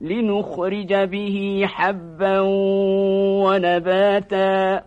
لنخرج به حبا ونباتا